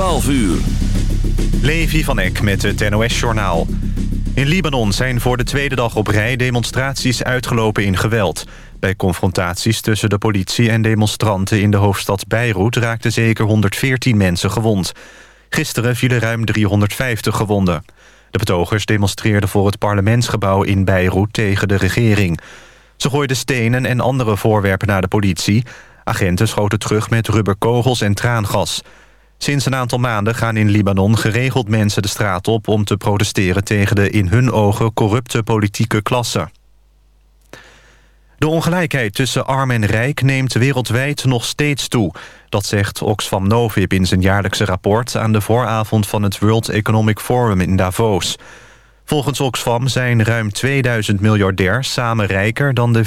12 uur. Levi van Eck met het NOS-journaal. In Libanon zijn voor de tweede dag op rij demonstraties uitgelopen in geweld. Bij confrontaties tussen de politie en demonstranten in de hoofdstad Beirut... raakten zeker 114 mensen gewond. Gisteren vielen ruim 350 gewonden. De betogers demonstreerden voor het parlementsgebouw in Beirut tegen de regering. Ze gooiden stenen en andere voorwerpen naar de politie. Agenten schoten terug met rubberkogels en traangas. Sinds een aantal maanden gaan in Libanon geregeld mensen de straat op... om te protesteren tegen de in hun ogen corrupte politieke klasse. De ongelijkheid tussen arm en rijk neemt wereldwijd nog steeds toe. Dat zegt Oxfam Novib in zijn jaarlijkse rapport... aan de vooravond van het World Economic Forum in Davos. Volgens Oxfam zijn ruim 2000 miljardairs samen rijker... dan de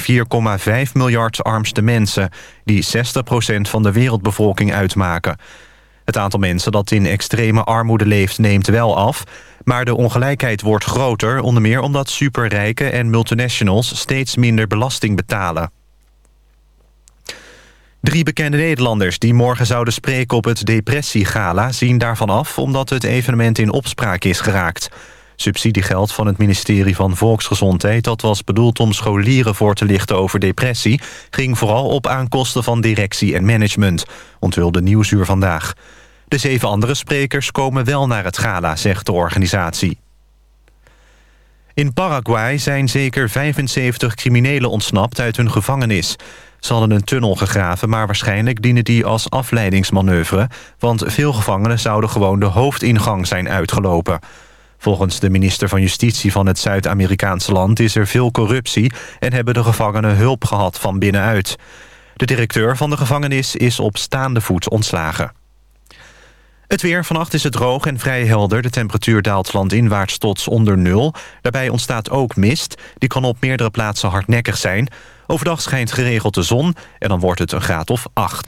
4,5 miljard armste mensen... die 60% van de wereldbevolking uitmaken... Het aantal mensen dat in extreme armoede leeft neemt wel af... maar de ongelijkheid wordt groter... onder meer omdat superrijken en multinationals steeds minder belasting betalen. Drie bekende Nederlanders die morgen zouden spreken op het depressiegala... zien daarvan af omdat het evenement in opspraak is geraakt. Subsidiegeld van het ministerie van Volksgezondheid... dat was bedoeld om scholieren voor te lichten over depressie... ging vooral op aankosten van directie en management, onthulde Nieuwsuur vandaag. De zeven andere sprekers komen wel naar het gala, zegt de organisatie. In Paraguay zijn zeker 75 criminelen ontsnapt uit hun gevangenis. Ze hadden een tunnel gegraven, maar waarschijnlijk dienen die als afleidingsmanoeuvre... want veel gevangenen zouden gewoon de hoofdingang zijn uitgelopen. Volgens de minister van Justitie van het Zuid-Amerikaanse land... is er veel corruptie en hebben de gevangenen hulp gehad van binnenuit. De directeur van de gevangenis is op staande voet ontslagen. Het weer. Vannacht is het droog en vrij helder. De temperatuur daalt landinwaarts tot onder nul. Daarbij ontstaat ook mist. Die kan op meerdere plaatsen hardnekkig zijn. Overdag schijnt geregeld de zon en dan wordt het een graad of 8.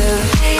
you.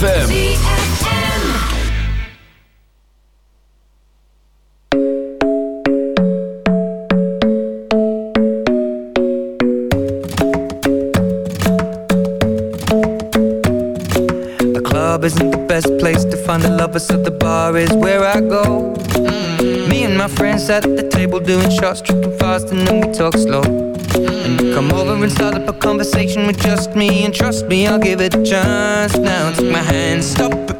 ZFM. Shots, tripping fast, and then we talk slow. and Come over and start up a conversation with just me. And trust me, I'll give it a chance. Now take my hand, stop it,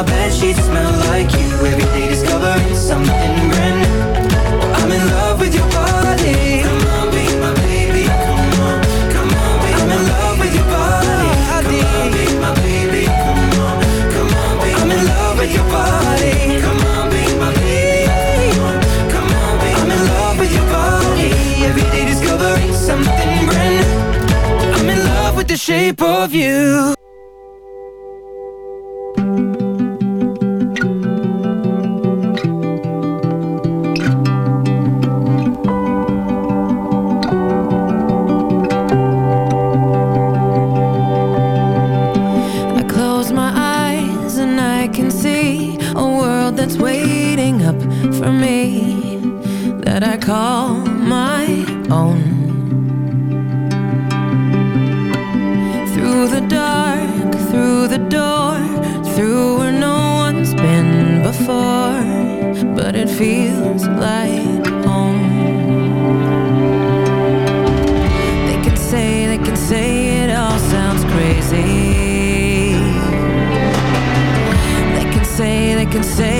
my bed sheets smell like you. Every day discovering something brand new. I'm in love with your body. Come on, be my baby, come on Come on, be I'm in love with your body. Come on, be my baby, come on Come on, be I'm in love with your body. Come on, be my baby, come on Come on, be I'm in love with your body. Every day discovering something brand new. I'm in love with the shape of you call my own. Through the dark, through the door, through where no one's been before, but it feels like home. They can say, they can say it all sounds crazy. They can say, they can say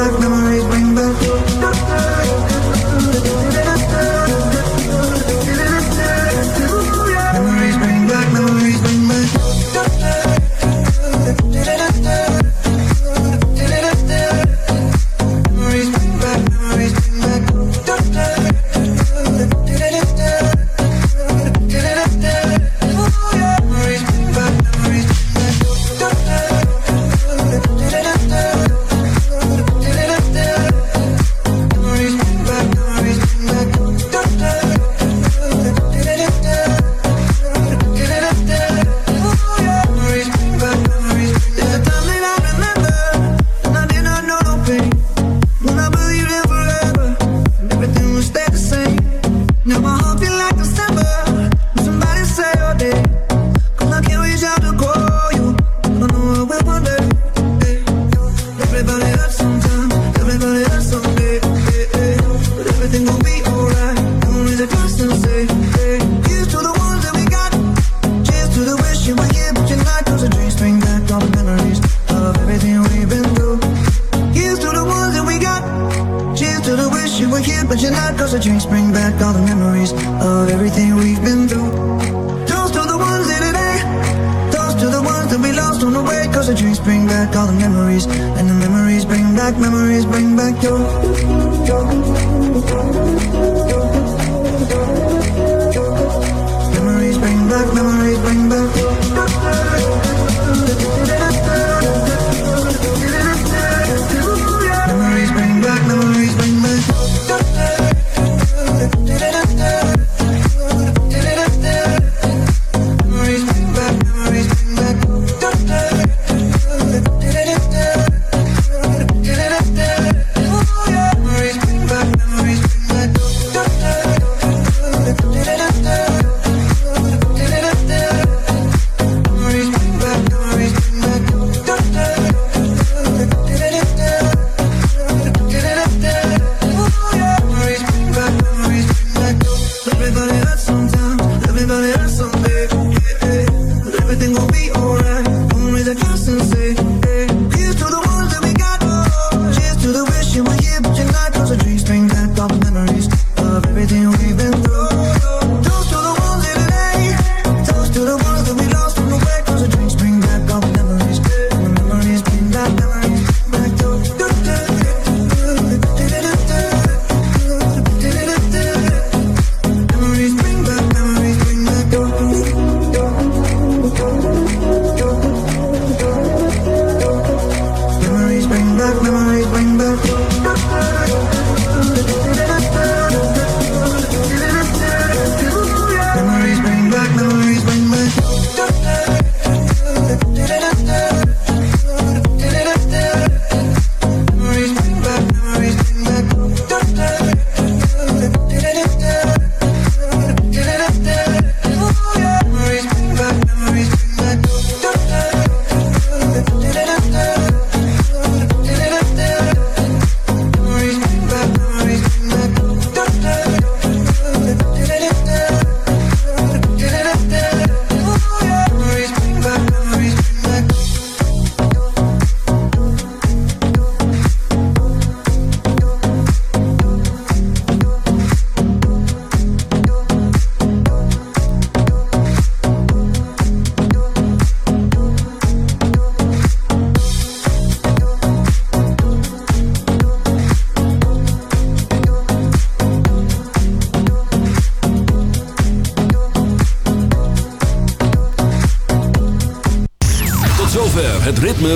back memories